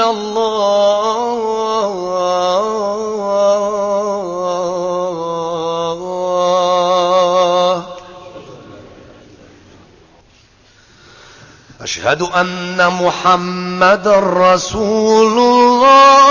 الله. أشهد أن محمد رسول الله.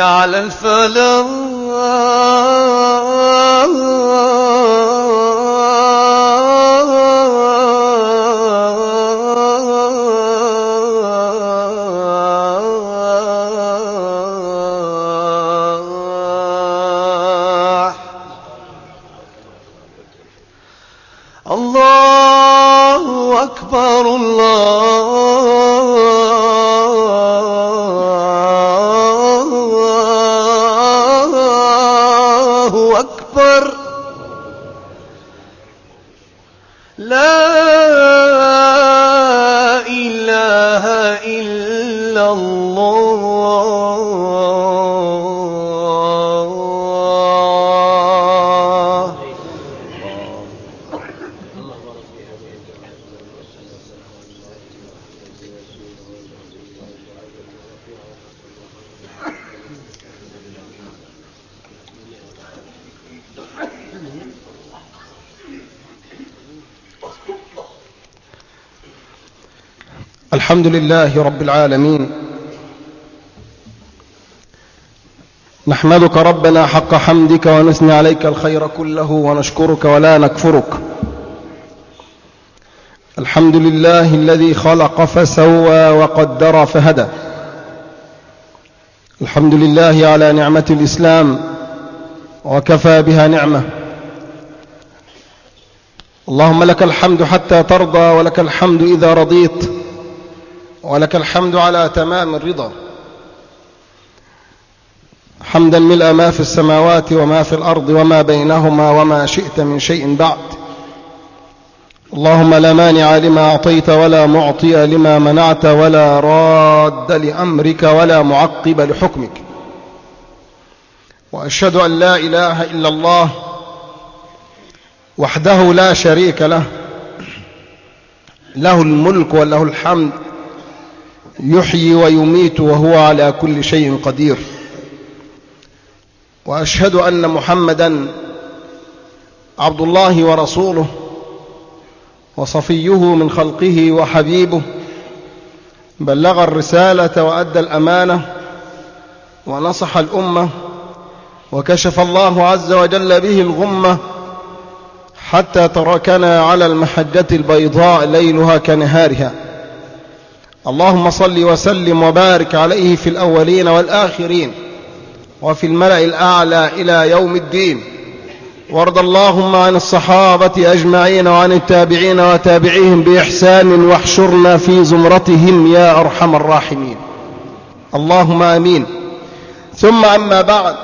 على الفلاح. الله أكبر الحمد لله رب العالمين. نحمدك ربنا حق حمدك ونثني عليك الخير كله ونشكرك ولا نكفرك. الحمد لله الذي خلق فسوى وقدر فهدى. الحمد لله على نعمة الإسلام وكفى بها نعمة. اللهم لك الحمد حتى ترضى ولك الحمد إذا رضيت. ولك الحمد على تمام الرضا. حمدا ملء ما في السماوات وما في الأرض وما بينهما وما شئت من شيء بعد. اللهم لا مانع لما أعطيت ولا معطي لما منعت ولا راد لأمرك ولا معقب لحكمك. وأشهد أن لا إله إلا الله وحده لا شريك له. له الملك وله الحمد. يحيي ويميت وهو على كل شيء قدير. وأشهد أن محمدا عبد الله ورسوله وصفيه من خلقه وحبيبه. بلغ الرسالة وأدى الأمانة ونصح الأمة وكشف الله عز وجل به الغمة حتى تركنا على المحجة البيضاء ليلها كنهارها. اللهم صل وسلم وبارك عليه في الأولين والآخرين وفي الملأ الأعلى إلى يوم الدين. وارض اللهم عن الصحابة أجمعين وعن التابعين وتابعيهم بإحسان واحشرنا في زمرتهم يا أرحم الراحمين. اللهم آمين. ثم أما بعد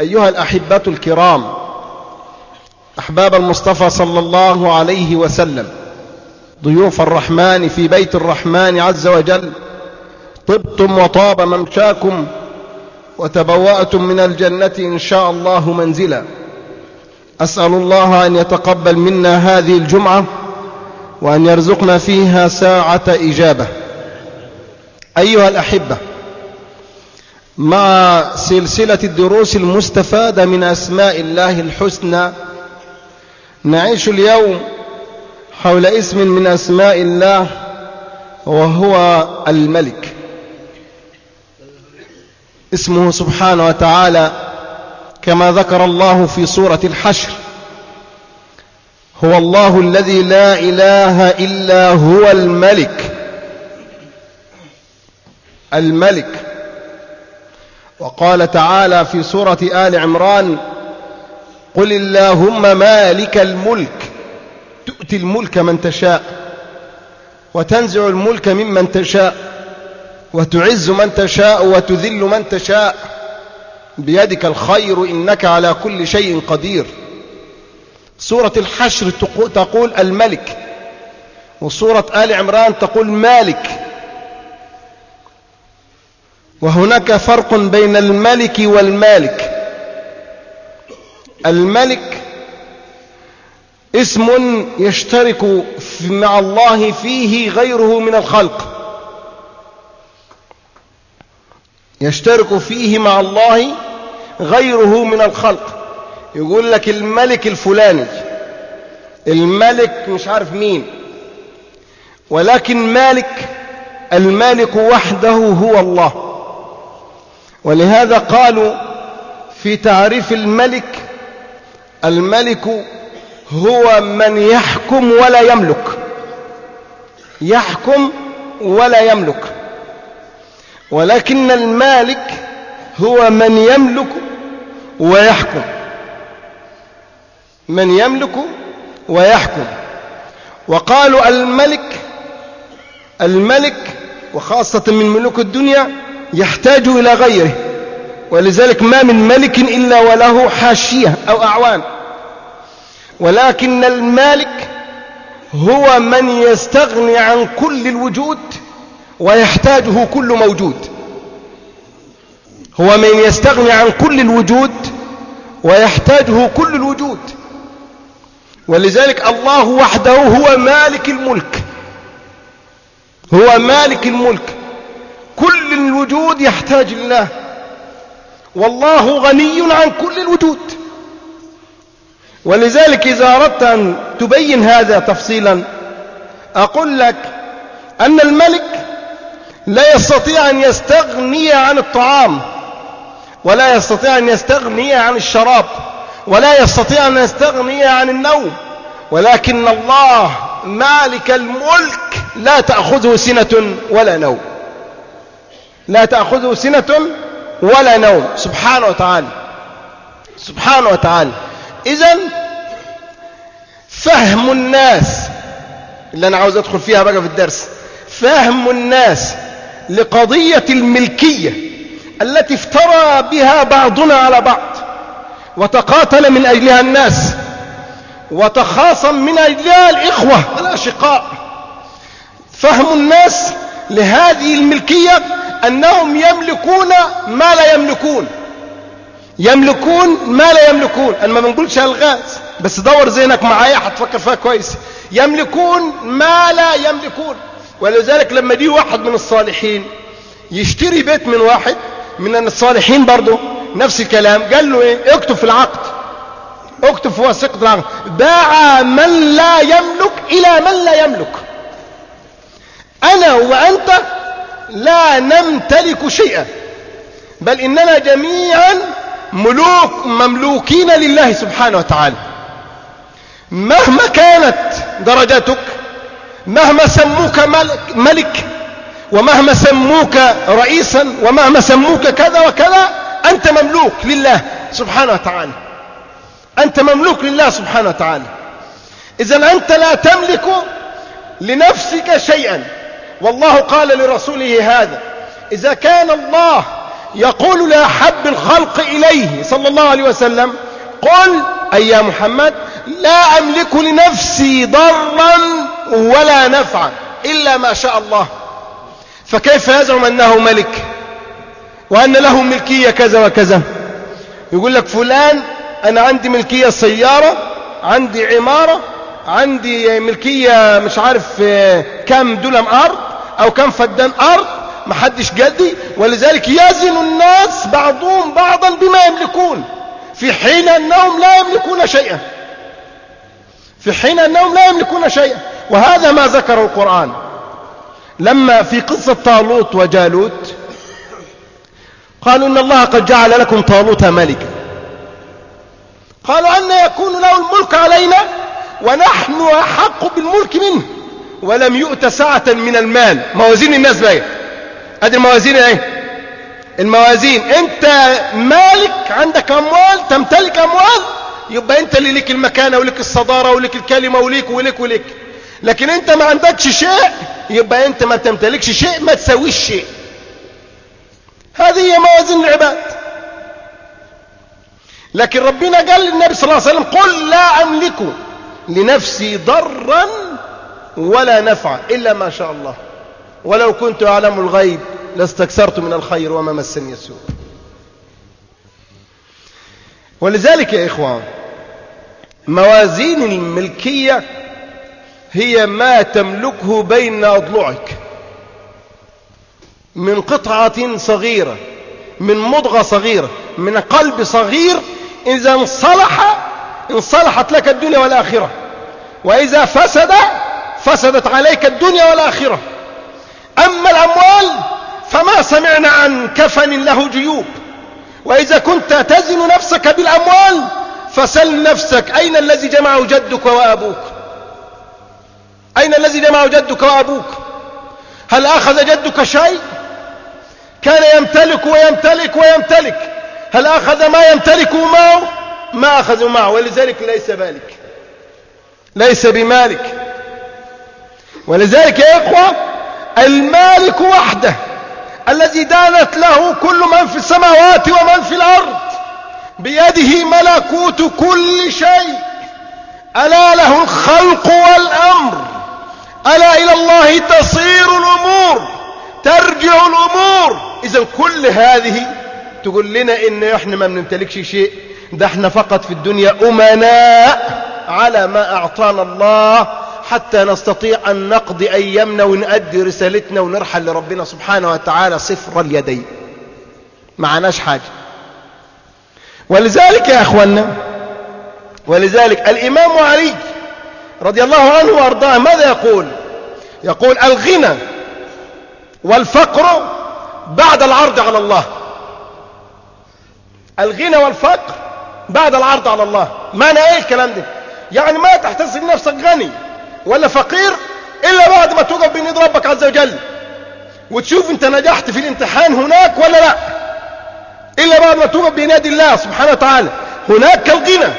أيها الأحبة الكرام أحباب المصطفى صلى الله عليه وسلم ضيوف الرحمن في بيت الرحمن عز وجل. طبتم وطاب ممشاكم وتبوأتم من الجنة إن شاء الله منزلا. أسأل الله أن يتقبل منا هذه الجمعة وأن يرزقنا فيها ساعة إجابة. أيها الأحبة مع سلسلة الدروس المستفادة من أسماء الله الحسنى نعيش اليوم حول اسم من أسماء الله وهو الملك. اسمه سبحانه وتعالى كما ذكر الله في سورة الحشر. هو الله الذي لا إله إلا هو الملك. الملك. وقال تعالى في سورة آل عمران قل اللهم مالك الملك. تؤتي الملك من تشاء وتنزع الملك ممن تشاء وتعز من تشاء وتذل من تشاء. بيدك الخير إنك على كل شيء قدير. سورة الحشر تقول الملك وسورة آل عمران تقول مالك. وهناك فرق بين الملك والمالك. الملك اسم يشترك مع الله فيه غيره من الخلق. يشترك فيه مع الله غيره من الخلق. يقول لك الملك الفلاني. الملك مش عارف مين. ولكن مالك المالك وحده هو الله. ولهذا قالوا في تعريف الملك الملك هو من يحكم ولا يملك. يحكم ولا يملك. ولكن المالك هو من يملك ويحكم. من يملك ويحكم. وقالوا الملك الملك وخاصة من ملوك الدنيا يحتاج إلى غيره. ولذلك ما من ملك إلا وله حاشية أو أعوان. ولكن المالك هو من يستغني عن كل الوجود ويحتاجه كل موجود. هو من يستغني عن كل الوجود ويحتاجه كل الوجود. ولذلك الله وحده هو مالك الملك. هو مالك الملك. كل الوجود يحتاج الله والله غني عن كل الوجود. ولذلك إذا أردت أن تبين هذا تفصيلا أقول لك أن الملك لا يستطيع أن يستغني عن الطعام ولا يستطيع أن يستغني عن الشراب ولا يستطيع أن يستغني عن النوم ولكن الله مالك الملك لا تأخذه سنة ولا نوم. لا تأخذه سنة ولا نوم. سبحانه وتعالى. سبحانه وتعالى. إذا فهم الناس اللي أنا عاوز أدخل فيها بقى في الدرس فهم الناس لقضية الملكية التي افترى بها بعضنا على بعض وتقاتل من أجلها الناس وتخاصم من أجلها الإخوة الأشقاء. فهم الناس لهذه الملكية أنهم يملكون ما لا يملكون. يملكون ما لا يملكون. أنا ما بنقولش الغاز بس دور ذهنك معايا هتفكر فيها كويس. يملكون ما لا يملكون. ولذلك لما دي واحد من الصالحين يشتري بيت من واحد من الصالحين برضه نفس الكلام. قال له إيه؟ اكتب في العقد. اكتب في وثيقة العقد. باع من لا يملك إلى من لا يملك. أنا وأنت لا نمتلك شيئا بل إننا جميعا ملوك مملوكين لله سبحانه وتعالى. مهما كانت درجتك مهما سموك ملك, ملك ومهما سموك رئيسا ومهما سموك كذا وكذا أنت مملوك لله سبحانه وتعالى. أنت مملوك لله سبحانه وتعالى. إذا أنت لا تملك لنفسك شيئا. والله قال لرسوله هذا إذا كان الله يقول لأحب الخلق إليه صلى الله عليه وسلم. قل أي يا محمد لا أملك لنفسي ضرا ولا نفعا إلا ما شاء الله. فكيف يزعم أنه ملك؟ وأن له ملكية كذا وكذا. يقول لك فلان أنا عندي ملكية سيارة عندي عمارة عندي ملكية مش عارف كم دولم أرض أو كم فدان أرض. محدش قدي ولذلك يزن الناس بعضهم بعضا بما يملكون. في حين أنهم لا يملكون شيئا. في حين أنهم لا يملكون شيئا. وهذا ما ذكره القرآن. لما في قصة طالوت وجالوت قالوا إن الله قد جعل لكم طالوت ملكا. قالوا أن يكون له الملك علينا ونحن أحق بالملك منه. ولم يؤت سعة من المال. موازين الناس بقى. ادي الموازين إيه؟ الموازين. أنت مالك عندك أموال تمتلك أموال يبقى أنت اللي ليك المكانة وليك الصدارة وليك الكلمة وليك وليك وليك. لكن أنت ما عندكش شيء يبقى أنت ما تمتلكش شيء ما تسويش شيء. هذه هي موازين العباد. لكن ربنا قال للنبي صلى الله عليه وسلم قل لا أملك لنفسي ضرا ولا نفعا إلا ما شاء الله. ولو كنت أعلم الغيب. لاستكثرت من الخير وما مسني السوء. ولذلك يا إخوان موازين الملكية هي ما تملكه بين أضلعك. من قطعة صغيرة من مضغة صغيرة من قلب صغير إذا انصلح انصلحت لك الدنيا والآخرة. وإذا فسد فسدت عليك الدنيا والآخرة. أما الأموال فما سمعنا عن كفن له جيوب. وإذا كنت تزن نفسك بالأموال فسل نفسك أين الذي جمعه جدك وأبوك؟ أين الذي جمعه جدك وأبوك؟ هل أخذ جدك شيء؟ كان يمتلك ويمتلك ويمتلك. هل أخذ ما يمتلك معه؟ ما أخذ معه ولذلك ليس مالك ليس بمالك. ولذلك يا إخوة المالك وحده. الذي دانت له كل من في السماوات ومن في الأرض بيده ملكوت كل شيء. ألا له الخلق والأمر. ألا إلى الله تصير الأمور ترجع الأمور. إذا كل هذه تقول لنا إن إحنا ما بنمتلكش شيء ده إحنا فقط في الدنيا أمناء على ما أعطانا الله حتى نستطيع أن نقضي أيامنا ونؤدي رسالتنا ونرحل لربنا سبحانه وتعالى صفر اليدين. معناش حاجة. ولذلك يا أخوانا ولذلك الإمام علي رضي الله عنه وأرضاه ماذا يقول؟ يقول الغنى والفقر بعد العرض على الله. الغنى والفقر بعد العرض على الله. معنى إيه الكلام ده؟ يعني ما تحتسب نفسك غني. ولا فقير إلا بعد ما توقف بين ربك عز وجل. وتشوف أنت نجحت في الامتحان هناك ولا لا. إلا بعد ما توقف بين يد الله سبحانه وتعالى. هناك الغنى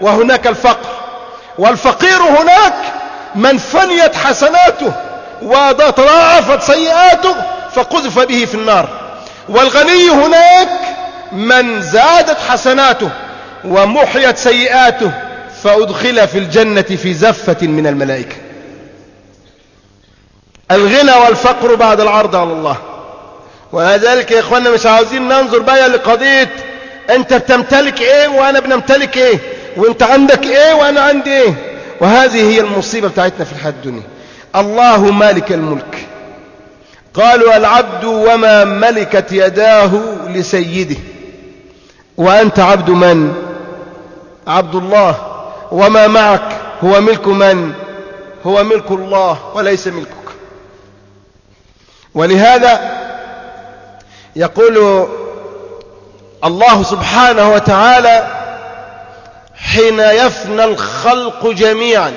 وهناك الفقر. والفقير هناك من فنيت حسناته وتضاعفت سيئاته فقذف به في النار. والغني هناك من زادت حسناته ومحيت سيئاته فأدخل في الجنة في زفة من الملائكة. الغنى والفقر بعد العرض على الله. وذلك يا إخوانا مش عاوزين ننظر بقى لقضية أنت بتمتلك إيه وأنا بنمتلك إيه؟ وأنت عندك إيه وأنا عندي إيه؟ وهذه هي المصيبة بتاعتنا في الحياة الدنيا. الله مالك الملك. قالوا العبد وما ملكت يداه لسيده. وأنت عبد من؟ عبد الله. وما معك هو ملك من؟ هو ملك الله وليس ملكك. ولهذا يقول الله سبحانه وتعالى حين يفنى الخلق جميعا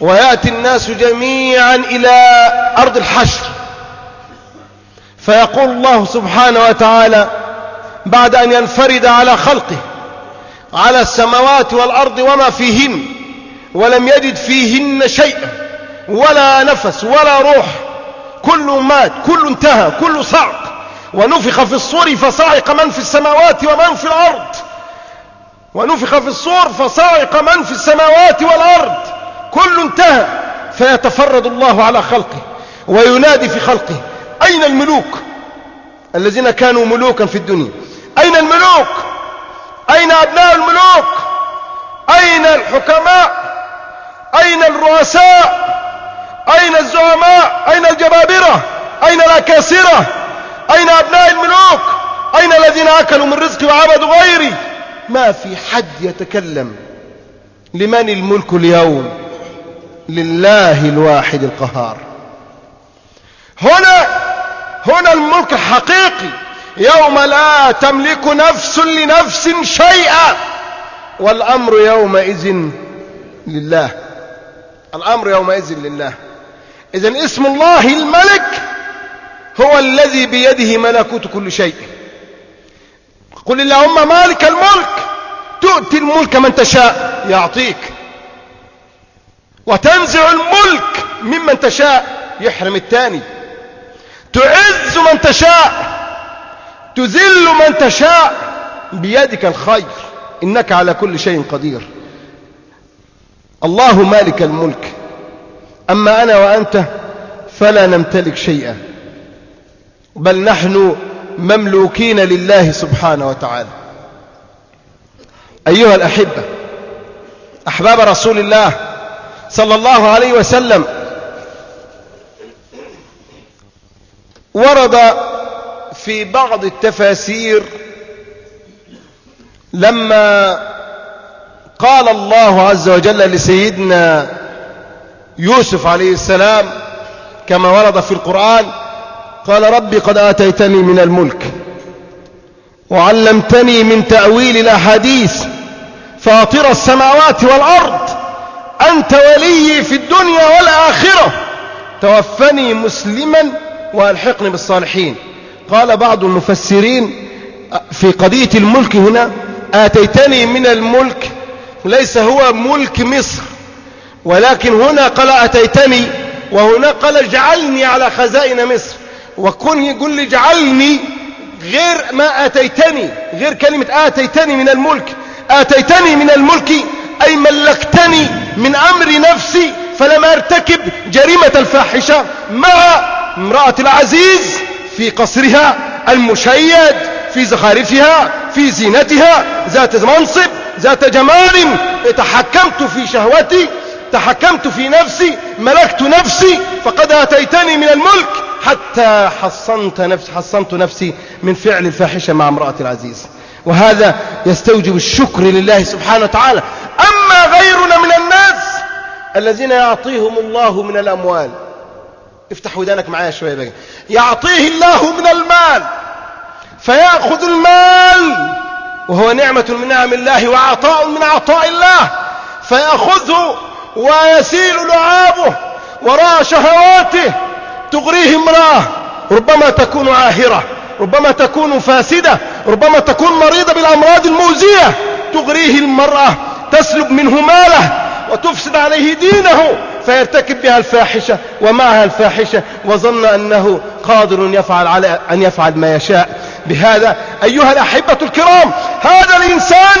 ويأتي الناس جميعا إلى أرض الحشر. فيقول الله سبحانه وتعالى بعد أن ينفرد على خلقه على السماوات والأرض وما فيهن ولم يجد فيهن شيئا ولا نفس ولا روح. كله مات كله انتهى كله صعق. ونفخ في الصور فصعق من في السماوات ومن في الأرض. ونفخ في الصور فصعق من في السماوات والأرض. كل انتهى. فيتفرد الله على خلقه وينادي في خلقه. أين الملوك؟ الذين كانوا ملوكا في الدنيا. أين الملوك؟ أين أبناء الملوك؟ أين الحكماء؟ أين الرؤساء؟ أين الزعماء؟ أين الجبابرة؟ أين الأكاسرة؟ أين أبناء الملوك؟ أين الذين أكلوا من رزقي وعبدوا غيري؟ ما في حد يتكلم لمن الملك اليوم؟ لله الواحد القهار. هنا هنا الملك الحقيقي يوم لا تملك نفس لنفس شيئا. والأمر يومئذ لله. الأمر يومئذ لله. إذا اسم الله الملك هو الذي بيده ملكوت كل شيء. قل اللهم مالك الملك. تؤتي الملك من تشاء يعطيك. وتنزع الملك ممن تشاء يحرم الثاني. تعز من تشاء تذل من تشاء بيدك الخير. إنك على كل شيء قدير. الله مالك الملك. أما أنا وأنت فلا نمتلك شيئا. بل نحن مملوكين لله سبحانه وتعالى. أيها الأحبة أحباب رسول الله صلى الله عليه وسلم ورد في بعض التفاسير لما قال الله عز وجل لسيدنا يوسف عليه السلام كما ورد في القرآن قال ربي قد آتيتني من الملك وعلمتني من تأويل الأحاديث فاطر السماوات والأرض أنت ولي في الدنيا والآخرة توفني مسلما وألحقني بالصالحين. قال بعض المفسرين في قضية الملك هنا آتيتني من الملك ليس هو ملك مصر ولكن هنا قال أتيتني وهنا قال اجعلني على خزائن مصر. وكن يقول لي اجعلني غير ما آتيتني غير كلمة آتيتني من الملك. آتيتني من الملك أي ملكتني من أمر نفسي فلم أرتكب جريمة الفاحشة مع امرأة العزيز. في قصرها المشيد في زخارفها في زينتها ذات منصب ذات جمال. تحكمت في شهوتي تحكمت في نفسي ملكت نفسي فقد أتيتني من الملك. حتى حصنت, نفس حصنت نفسي من فعل الفاحشة مع امرأة العزيز. وهذا يستوجب الشكر لله سبحانه وتعالى. أما غيرنا من الناس الذين يعطيهم الله من الأموال افتح ودانك معايا شوية بقى. يعطيه الله من المال فيأخذ المال وهو نعمة من نعم الله وعطاء من عطاء الله فيأخذه ويسيل لعابه وراء شهواته تغريه امرأة ربما تكون عاهرة ربما تكون فاسدة ربما تكون مريضة بالأمراض المؤذية تغريه المرأة تسلب منه ماله وتفسد عليه دينه فيرتكب بها الفاحشة ومعها الفاحشة وظن أنه قادر يفعل على أن يفعل ما يشاء. بهذا أيها الأحبة الكرام هذا الإنسان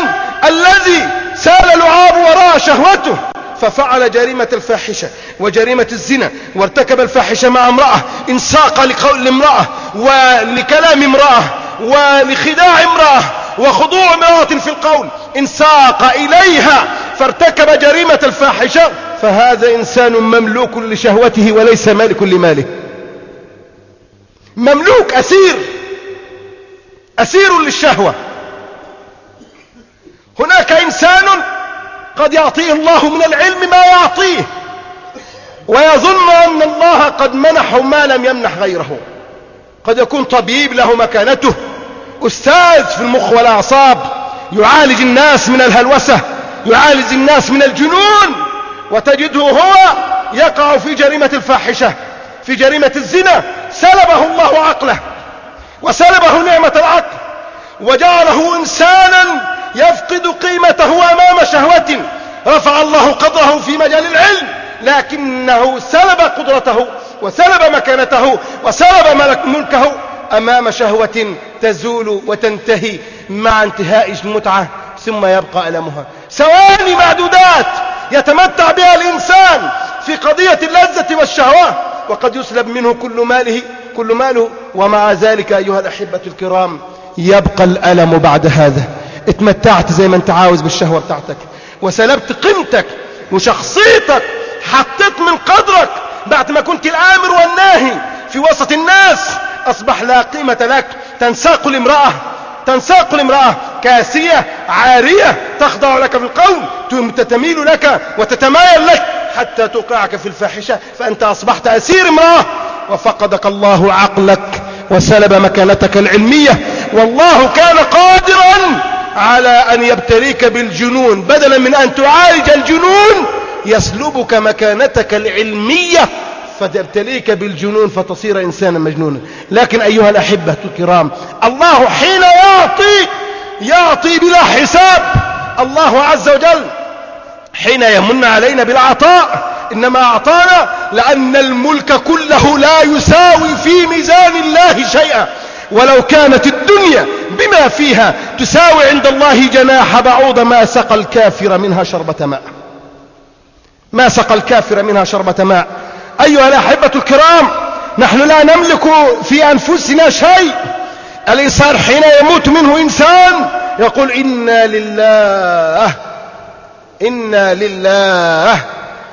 الذي سال لعاب وراء شهوته ففعل جريمة الفاحشة وجريمة الزنا وارتكب الفاحشة مع امرأة انساق لقول امرأة ولكلام امرأة ولخداع امرأة وخضوع امرأة في القول انساق إليها فارتكب جريمة الفاحشة فهذا إنسان مملوك لشهوته وليس مالك لماله. مملوك أسير. أسير للشهوة. هناك إنسان قد يعطيه الله من العلم ما يعطيه ويظن أن الله قد منحه ما لم يمنح غيره. قد يكون طبيب له مكانته أستاذ في المخ والأعصاب يعالج الناس من الهلوسة يعالج الناس من الجنون. وتجده هو يقع في جريمة الفاحشة في جريمة الزنا. سلبه الله عقله وسلبه نعمة العقل وجعله إنسانا يفقد قيمته أمام شهوة. رفع الله قدره في مجال العلم لكنه سلب قدرته وسلب مكانته وسلب ملك ملكه أمام شهوة تزول وتنتهي مع انتهاء المتعة ثم يبقى ألمها. ثواني معدودات! يتمتع بها الإنسان في قضية اللذة والشهوة وقد يسلب منه كل ماله كل ماله. ومع ذلك أيها الأحبة الكرام يبقى الألم بعد هذا. اتمتعت زي ما انت عاوز بالشهوة بتاعتك وسلبت قيمتك وشخصيتك حطيت من قدرك بعد ما كنت الآمر والناهي في وسط الناس. أصبح لا قيمة لك تنساق الامرأة. تنساق الامرأة كاسية عارية تخضع لك في القول تتميل لك وتتمايل لك حتى توقعك في الفاحشة فأنت أصبحت أسير امرأة. وفقدك الله عقلك وسلب مكانتك العلمية. والله كان قادرا على أن يبتليك بالجنون بدلا من أن تعالج الجنون يسلبك مكانتك العلمية. فتبتليك بالجنون فتصير إنسانا مجنونا. لكن أيها الأحبة الكرام الله حين يعطي يعطي بلا حساب. الله عز وجل حين يمن علينا بالعطاء إنما أعطانا لأن الملك كله لا يساوي في ميزان الله شيئا. ولو كانت الدنيا بما فيها تساوي عند الله جناح بعوض ما سقى الكافر منها شربة ماء. ما سقى الكافر منها شربة ماء. أيها الأحبة الكرام نحن لا نملك في أنفسنا شيء. الإنسان حين يموت منه إنسان يقول إنا لله إنا لله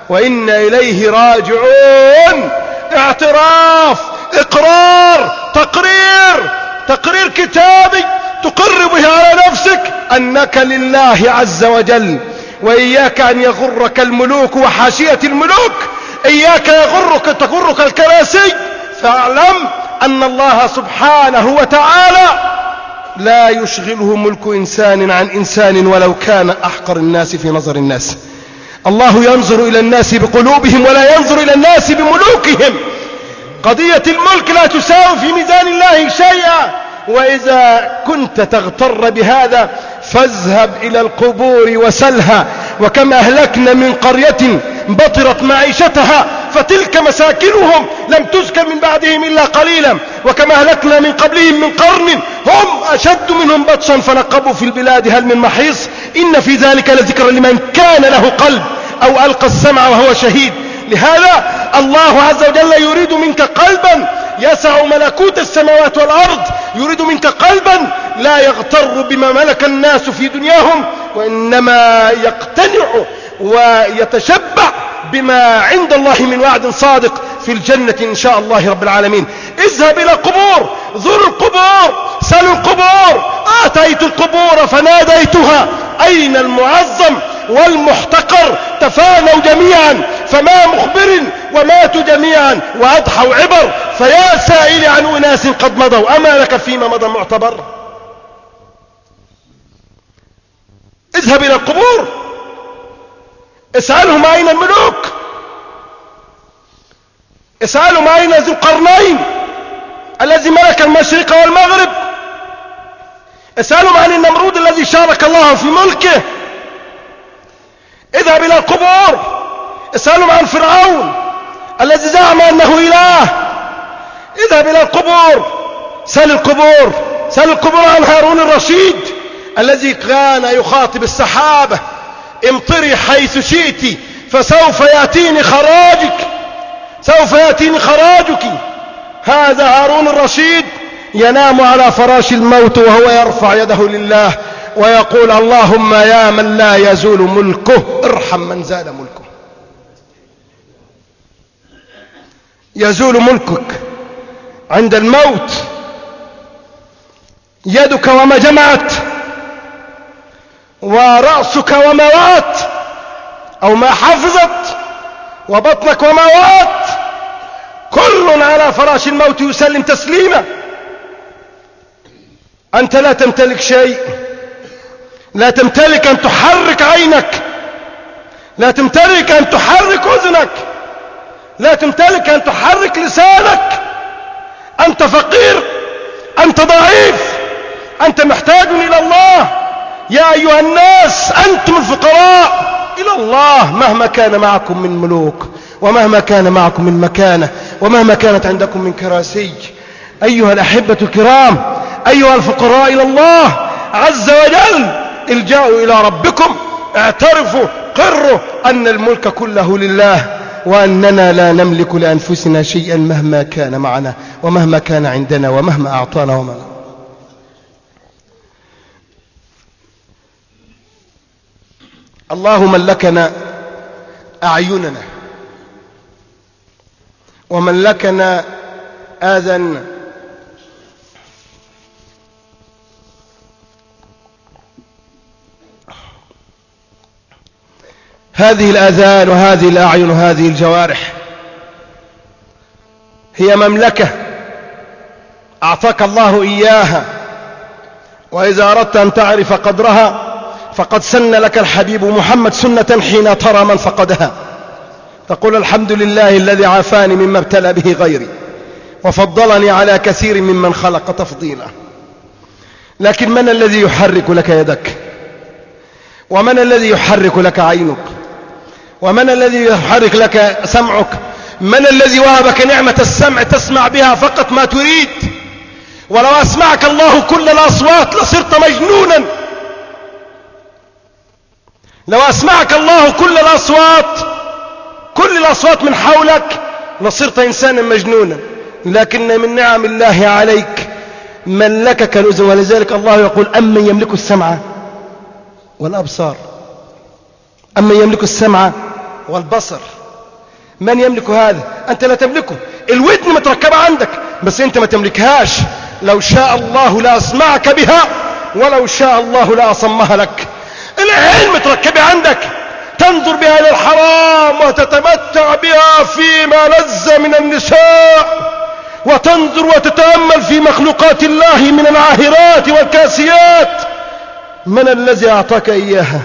وإنا إليه راجعون. اعتراف إقرار تقرير تقرير كتابي تقر به على نفسك أنك لله عز وجل وإياك أن يغرك الملوك وحاشية الملوك. إياك يغرك تغرك الكراسي. فاعلم أن الله سبحانه وتعالى لا يشغله ملك إنسان عن إنسان ولو كان أحقر الناس في نظر الناس. الله ينظر إلى الناس بقلوبهم ولا ينظر إلى الناس بملوكهم. قضية الملك لا تساوي في ميزان الله شيئا. وإذا كنت تغتر بهذا فاذهب إلى القبور وسلها. وكم أهلكنا من قرية بطرت معيشتها فتلك مساكنهم لم تسكن من بعدهم إلا قليلا. وكما أهلكنا من قبلهم من قرن هم أشد منهم بطشا فنقبوا في البلاد. هل من محيص؟ إن في ذلك لذكر لمن كان له قلب أو ألقى السمع وهو شهيد. لهذا الله عز وجل يريد منك قلبا يسع ملكوت السماوات والأرض. يريد منك قلبا لا يغتر بما ملك الناس في دنياهم. وإنما يقتنع ويتشبع بما عند الله من وعد صادق في الجنة إن شاء الله رب العالمين. اذهب إلى القبور زر القبور سل القبور. آتيت القبور فناديتها أين المعظم والمحتقر؟ تفانوا جميعا فما مخبر وماتوا جميعا وأضحوا عبر. فيا سائل عن أناس قد مضوا أما لك فيما مضى معتبر؟ اذهب إلى القبور. اسألهم أين الملوك. اسألهم أين ذو القرنين الذي ملك المشرق والمغرب. اسألهم عن النمرود الذي شارك الله في ملكه. اذهب إلى القبور. اسألهم عن فرعون الذي زعم أنه إله. اذهب إلى القبور. سل القبور. سل القبور عن هارون الرشيد. الذي كان يخاطب السحابة امطري حيث شئت فسوف يأتيني خراجك سوف يأتيني خراجك. هذا هارون الرشيد ينام على فراش الموت وهو يرفع يده لله ويقول اللهم يا من لا يزول ملكه ارحم من زال ملكه. يزول ملكك عند الموت يدك وما جمعت. ورأسك وما وات أو ما حفظت وبطنك وما وات كل على فراش الموت يسلم تسليما. أنت لا تمتلك شيء لا تمتلك أن تحرك عينك لا تمتلك أن تحرك أذنك لا تمتلك أن تحرك لسانك. أنت فقير أنت ضعيف أنت محتاج إلى الله. يا أيها الناس أنتم الفقراء. إلى الله مهما كان معكم من ملوك ومهما كان معكم من مكانة ومهما كانت عندكم من كراسي. أيها الأحبة الكرام أيها الفقراء إلى الله عز وجل الجاءوا إلى ربكم اعترفوا قروا أن الملك كله لله وأننا لا نملك لأنفسنا شيئا مهما كان معنا ومهما كان عندنا ومهما أعطانا ومنع الله ملكنا أعيننا وملكنا آذاننا هذه الآذان وهذه الأعين وهذه الجوارح هي مملكة أعطاك الله إياها وإذا أردت أن تعرف قدرها فقد سن لك الحبيب محمد سنة حين ترى من فقدها. تقول الحمد لله الذي عافاني مما ابتلى به غيري وفضلني على كثير ممن خلق تفضيلا. لكن من الذي يحرك لك يدك؟ ومن الذي يحرك لك عينك؟ ومن الذي يحرك لك سمعك؟ من الذي وهبك نعمة السمع تسمع بها فقط ما تريد؟ ولو أسمعك الله كل الأصوات لصرت مجنونا. لو أسمعك الله كل الأصوات كل الأصوات من حولك لصرت إنسانا مجنونا. لكن من نعم الله عليك ملكك الأذن ولذلك الله يقول أمن يملك السمع والأبصار. أمن يملك السمع والبصر. من يملك هذا؟ أنت لا تملكه. الودن متركبة عندك بس أنت ما تملكهاش. لو شاء الله لأسمعك بها ولو شاء الله لأصمها لك. العين متركبة عندك. تنظر بها إلى الحرام وتتمتع بها فيما لذ من النساء. وتنظر وتتأمل في مخلوقات الله من العاهرات والكاسيات. من الذي أعطاك إياها؟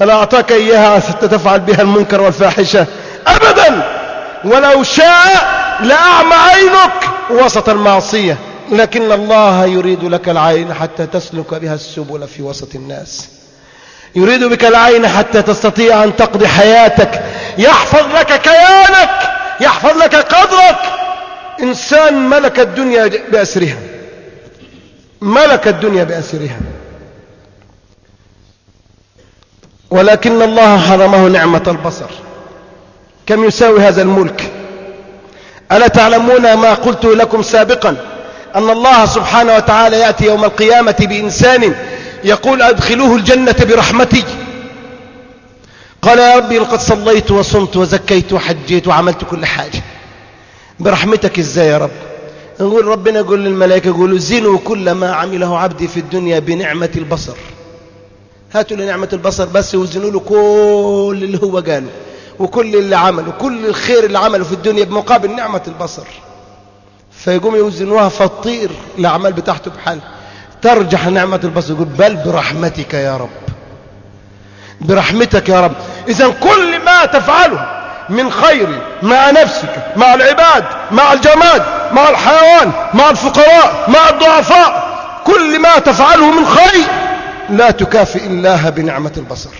هل أعطاك إياها حتى تفعل بها المنكر والفاحشة؟ أبدا. ولو شاء لأعمى عينك وسط المعصية. لكن الله يريد لك العين حتى تسلك بها السبل في وسط الناس. يريد بك العين حتى تستطيع أن تقضي حياتك. يحفظ لك كيانك يحفظ لك قدرك. إنسان ملك الدنيا بأسرها. ملك الدنيا بأسرها. ولكن الله حرمه نعمة البصر. كم يساوي هذا الملك؟ ألا تعلمون ما قلت لكم سابقا؟ أن الله سبحانه وتعالى يأتي يوم القيامة بإنسان يقول أدخلوه الجنة برحمتي. قال يا ربي لقد صليت وصمت وزكيت وحجيت وعملت كل حاجة. برحمتك إزاي يا رب؟ نقول ربنا يقول للملائكة يقولوا زنوا كل ما عمله عبدي في الدنيا بنعمة البصر. هاتوا له نعمة البصر بس وزنوا له كل اللي هو قاله وكل اللي عمله كل الخير اللي عمله في الدنيا بمقابل نعمة البصر. فيقوم يوزنوها فالطير الأعمال بتاعته بحال ترجح نعمة البصر يقول بل برحمتك يا رب. برحمتك يا رب. إذا كل ما تفعله من خير مع نفسك مع العباد مع الجماد مع الحيوان مع الفقراء مع الضعفاء كل ما تفعله من خير لا تكافئ الله بنعمة البصر.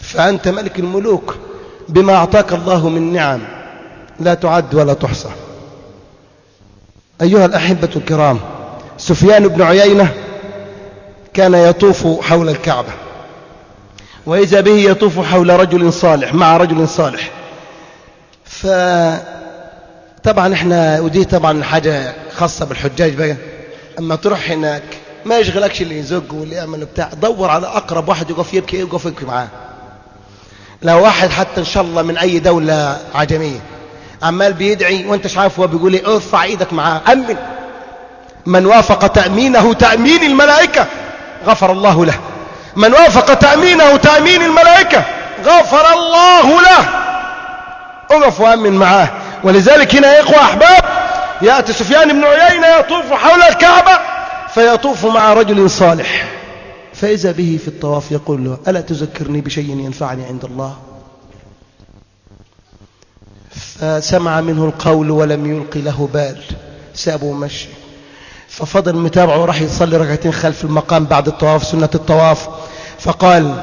فأنت ملك الملوك بما أعطاك الله من نعم لا تعد ولا تحصى. أيها الأحبة الكرام سفيان بن عيينة كان يطوف حول الكعبة. وإذا به يطوف حول رجل صالح مع رجل صالح. فطبعا إحنا ودي طبعا حاجة خاصة بالحجاج بقى. أما تروح هناك ما يشغلكش اللي يزق واللي يعمل بتاع. دور على أقرب واحد يقف يبكي يقف يبكي معاه. لو واحد حتى إن شاء الله من أي دولة عجمية. عمال بيدعي وأنت مش عارف هو بيقول ارفع إيدك معاه أمن. من وافق تأمينه تأمين الملائكة غفر الله له. من وافق تأمينه تأمين الملائكة غفر الله له. أقف وأمن معاه. ولذلك هنا يا إخوة أحباب يأتي سفيان بن عيينة يطوف حول الكعبة فيطوف مع رجل صالح. فإذا به في الطواف يقول له ألا تذكرني بشيء ينفعني عند الله؟ فسمع منه القول ولم يلقي له بال. سابه مشي. ففضل متابعه وراح يصلي ركعتين خلف المقام بعد الطواف سنة الطواف. فقال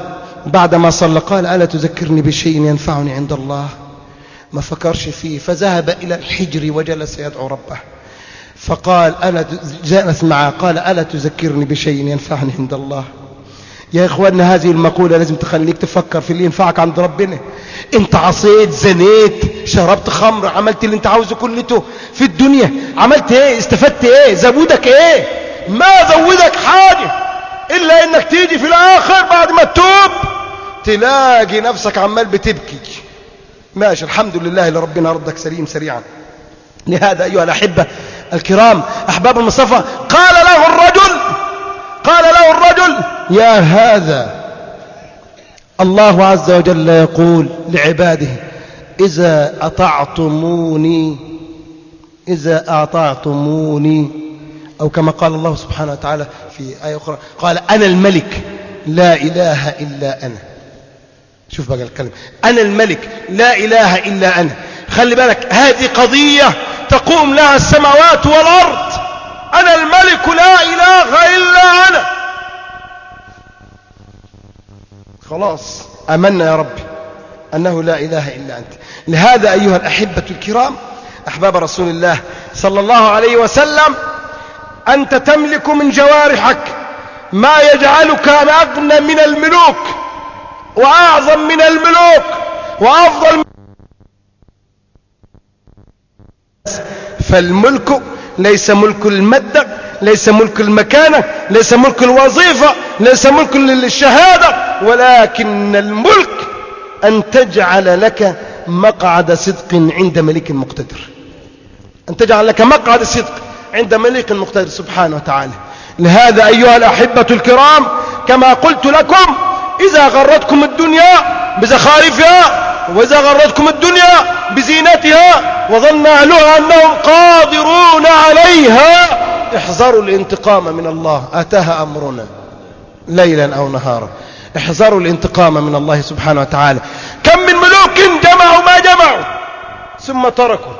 بعدما صلى قال ألا تذكرني بشيء ينفعني عند الله؟ ما فكرش فيه. فذهب إلى الحجر وجلس يدعو ربه. فقال ألا جلس معه. قال ألا تذكرني بشيء ينفعني عند الله؟ يا إخواننا هذه المقولة لازم تخليك تفكر في اللي ينفعك عند ربنا. انت عصيت زنيت شربت خمر عملت اللي انت عاوزه كلته في الدنيا. عملت إيه؟ استفدت إيه؟ زودك إيه؟ ما زودك حاجة إلا إنك تيجي في الآخر بعد ما تتوب تلاقي نفسك عمال بتبكي. ماشي الحمد لله اللي ربنا ردك سليم سريعا. لهذا أيها الأحبة الكرام أحباب المصطفى قال له الرجل قال له الرجل يا هذا الله عز وجل يقول لعباده إذا أطعتموني إذا أطعتموني. أو كما قال الله سبحانه وتعالى في آية أخرى قال أنا الملك لا إله إلا أنا. شوف بقى الكلمة أنا الملك لا إله إلا أنا. خلي بالك هذه قضية تقوم لها السماوات والأرض. أنا الملك لا إله إلا أنا. خلاص أمنا يا ربي أنه لا إله إلا أنت. لهذا أيها الأحبة الكرام أحباب رسول الله صلى الله عليه وسلم أنت تملك من جوارحك ما يجعلك أغنى من الملوك وأعظم من الملوك وأفضل من فالملك ليس ملك المادة ليس ملك المكانة ليس ملك الوظيفة ليس ملك للشهادة ولكن الملك أن تجعل لك مقعد صدق عند ملك مقتدر. أن تجعل لك مقعد صدق عند ملك مقتدر سبحانه وتعالى. لهذا أيها الأحبة الكرام كما قلت لكم إذا غرتكم الدنيا بزخارفها وإذا غرتكم الدنيا بزينتها وظن أهلها أنهم قادرون عليها احذروا الانتقام من الله أتاها أمرنا ليلا أو نهارا. احذروا الانتقام من الله سبحانه وتعالى. كم من ملوك جمعوا ما جمعوا ثم تركوا.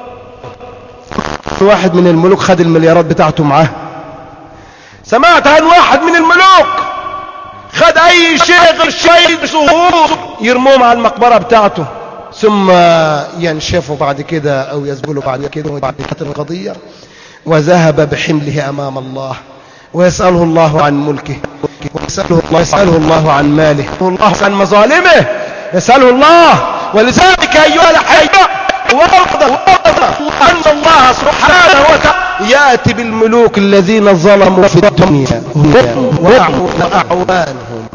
واحد من الملوك خد المليارات بتاعته معاه. سمعت عن واحد من الملوك خد أي شيء غير شيء بسهول يرموه على المقبرة بتاعته. ثم ينشفوا بعد كده أو يزبلوا بعد كده بعد القضية. وذهب بحمله أمام الله. ويسأله الله عن ملكه. ويسأله الله, يسأله الله عن ماله الله عن مظالمه يسأله الله ولذلك أيها ورد ورد أن الله سبحانه وتعالى يأتي بالملوك الذين ظلموا في الدنيا وأعوانهم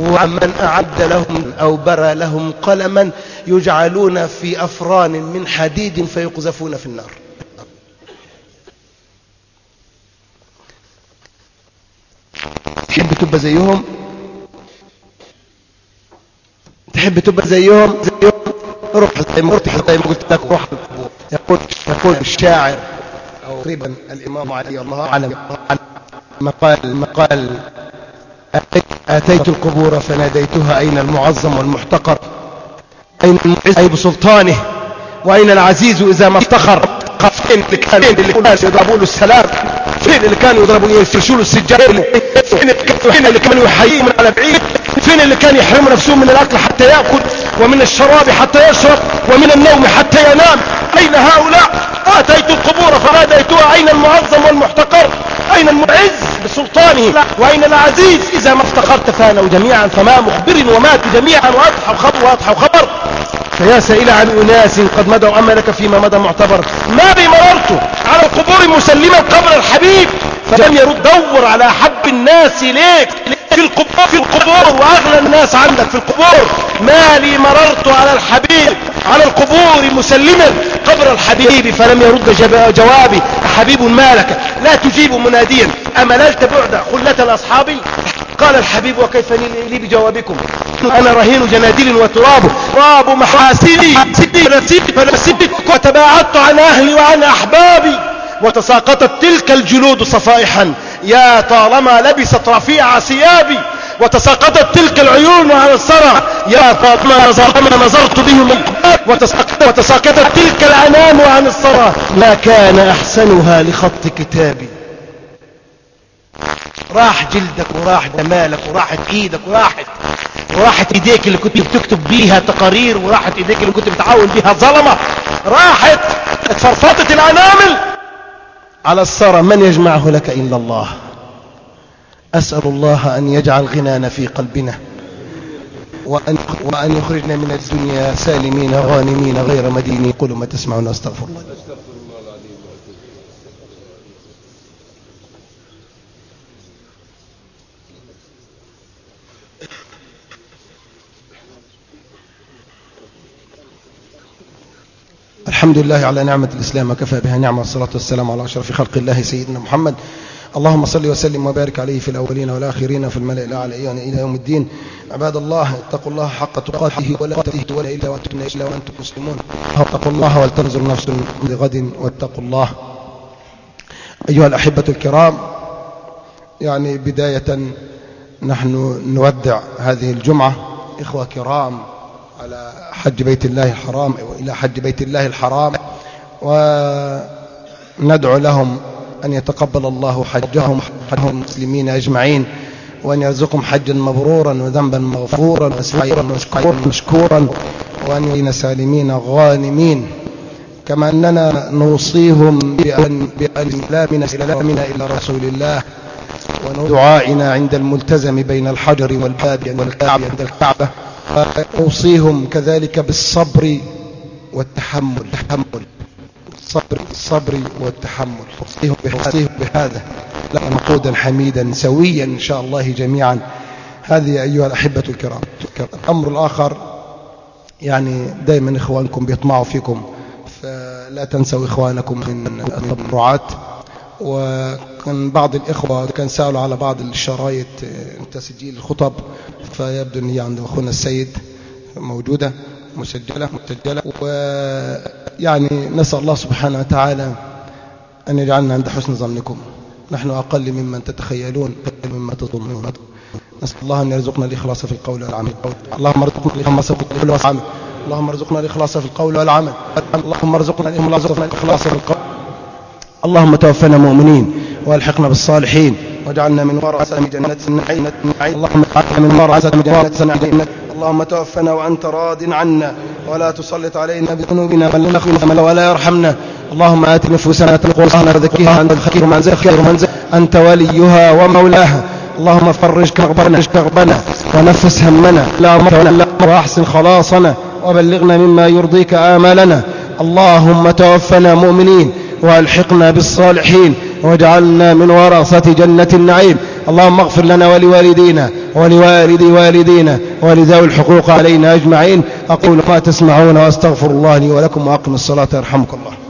ومن أعد لهم أو برى لهم قلما يجعلون في أفران من حديد فيقذفون في النار. تحب تبقى زيهم؟ تحب تبقى زيهم؟ زيهم روح زي ما قلت زي ما قلت لك روح يقول يقول الشاعر أو تقريبا الإمام علي الله أعلم مقال مقال اتيت القبور فناديتها أين المعظم والمحتقر؟ أين المعز؟ بسلطانه؟ وأين العزيز إذا ما افتخر؟ فين اللي كانوا يضربوا له السلام؟ فين اللي كانوا يضربوا يفرشوا له السجاد فين اللي كانوا يحييه من على بعيد؟ فين اللي كان يحرم نفسه من الأكل حتى يأكل ومن الشراب حتى يشرب ومن النوم حتى ينام؟ أين هؤلاء؟ اتيت القبور فناديتها أين المعظم والمحتقر؟ أين المعز بسلطانه؟ وأين العزيز؟ إذا ما افتخرت فانوا جميعا فما مخبر وماتوا جميعا واضحوا خبر واضحوا خبر فيا سائل عن أناس قد مدوا عملك فيما مدى معتبر. ما بي مررت على القبور مسلما قبر الحبيب فلم يرد دور على حب الناس ليك في القبور في القبور واغلى الناس عندك في القبور. ما لي مررت على الحبيب على القبور مسلما قبر الحبيب فلم يرد جوابي. حبيب مالك لا تجيب مناديا. أمللت بعد خلة الأصحاب؟ قال الحبيب وكيف لي بجوابكم أنا رهين جناديل وتراب راب محاسني فنسيت وتباعدت عن أهلي وعن أحبابي وتساقطت تلك الجلود صفائحا يا طالما لبست رفيع ثيابي وتساقطت تلك العيون على الثرى يا طالما نظرت, نظرت بهم وتساقطت, وتساقطت تلك الأنام عن الثرى ما كان أحسنها لخط كتابي راح جلدك وراح جمالك وراحت إيدك وراحت وراحت ايديك اللي كنت بتكتب بيها تقارير وراحت ايديك اللي كنت بتعاون بيها ظلمة. راحت اتفرفطت الانامل على الثرى من يجمعه لك إلا الله؟ أسأل الله أن يجعل غنانا في قلبنا وأن, وأن يخرجنا من الدنيا سالمين غانمين غير مدينين. قولوا ما تسمعون أستغفر الله. الحمد لله على نعمة الإسلام وكفى بها نعمة والصلاة والسلام على أشرف خلق الله سيدنا محمد. اللهم صل وسلم وبارك عليه في الأولين والآخرين في الملأ الأعلى إلى يوم الدين. عباد الله اتقوا الله حق تقاته ولا تقاته ولا إلا وأنتم إلا وأنتم مسلمون. اتقوا الله ولتنظر نفس لغد واتقوا الله. أيها الأحبة الكرام يعني بداية نحن نودع هذه الجمعة إخوة كرام على حج بيت الله الحرام وإلى حج بيت الله الحرام وندعو لهم أن يتقبل الله حجهم حجهم المسلمين أجمعين وأن يرزقهم حجا مبرورا وذنبا مغفورا وسعيرا مشكورا مشكورا وأن يكون سالمين غانمين. كما أننا نوصيهم بأن بأن سلامنا إلى رسول الله ودعائنا عند الملتزم بين الحجر والباب والكعبة عند الكعبة. أوصيهم كذلك بالصبر والتحمل. تحمل. الصبر الصبر والتحمل. أوصيهم بهذا. لا مقودا حميدا سويا إن شاء الله جميعا. هذه أيها الأحبة الكرام. الأمر الآخر يعني دائما إخوانكم بيطمعوا فيكم. فلا تنسوا إخوانكم من التبرعات وكان بعض الإخوة كان سألوا على بعض الشرايط تسجيل الخطب فيبدو أن هي عند أخونا السيد موجودة مسجلة مسجلة ويعني نسأل الله سبحانه وتعالى أن يجعلنا عند حسن ظنكم. نحن أقل ممن تتخيلون مما تظنون. نسأل الله أن يرزقنا الإخلاص في القول والعمل. اللهم ارزقنا الإخلاص في القول والعمل. اللهم ارزقنا الإخلاص في القول والعمل. اللهم ارزقنا الإخلاص في القول اللهم توفنا مؤمنين والحقنا بالصالحين واجعلنا من ورثة جنة النعيم. اللهم اجعلنا من ورثة جنة النعيم. اللهم توفنا وأنت راض عنا. ولا تسلط علينا بذنوبنا من لا ولا يرحمنا. اللهم آت نفوسنا تقواها وزكيها. أنت خير من زكى من أنت وليها ومولاها. اللهم فرج كربنا. كربنا. ونفس همنا. اللهم وأحسن خلاصنا. وبلغنا مما يرضيك آمالنا. اللهم توفنا مؤمنين. والحقنا بالصالحين واجعلنا من ورثة جنة النعيم. اللهم اغفر لنا ولوالدينا ولوالدي والدينا ولذوي الحقوق علينا أجمعين. أقول ما تسمعون وأستغفر الله لي ولكم وأقم الصلاة يرحمكم الله.